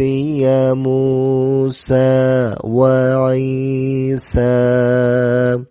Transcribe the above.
يا موسى وعيسى.